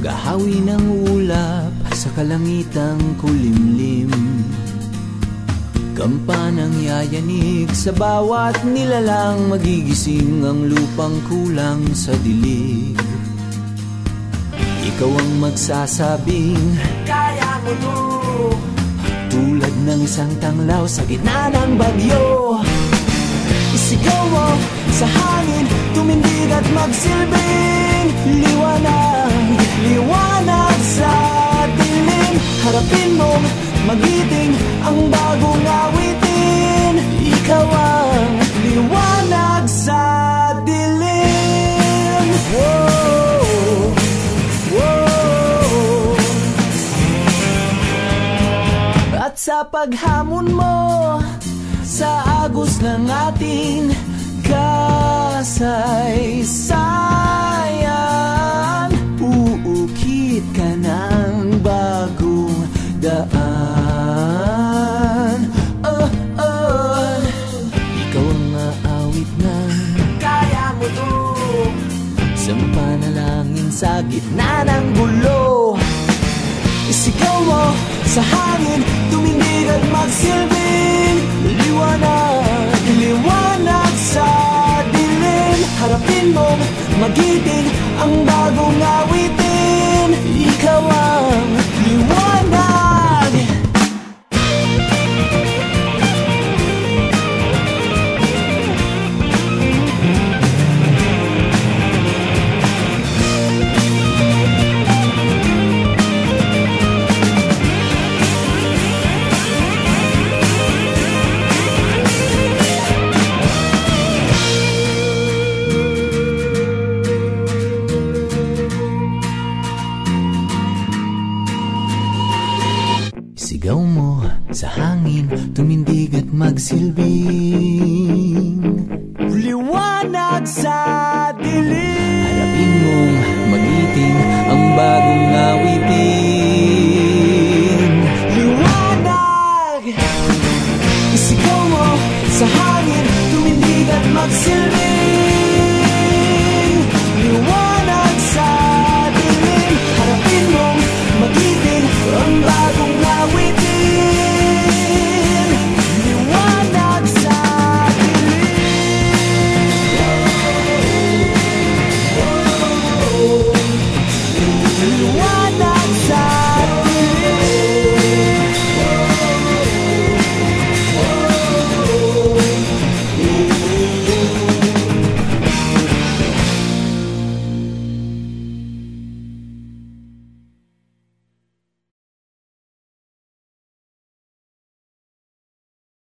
Paghahawi ng ulap sa kalangitang kulimlim. Kampanang yayanig sa bawat nilalang Magigising ang lupang kulang sa dilig. Ikaw ang magsasabing Kaya mo to. Tulad ng isang tanglaw sa gitna ng bagyo Isigaw mo sa hangin Tumindig at magsilbing Liwanag, liwanag sa dilim Harapin mo, magiting ang bagong awitin. Ikaw ang liwanag sa dilim. Whoa. At sa paghamon mo sa agos ng ating kasaysayan. Uukit ka ng bagong daan. Oh, oh. Ikaw ang maawit ng Kaya mo to. Sa panalangin sa gitna ng gulo. Isigaw mo sa hangin Tumindig at magsilbing magiting ang bagong awitin Sigaw mo sa hangin, tumindig at magsilbing. Liwanag sa dilim. Harapin mong magiting ang bagong awitin.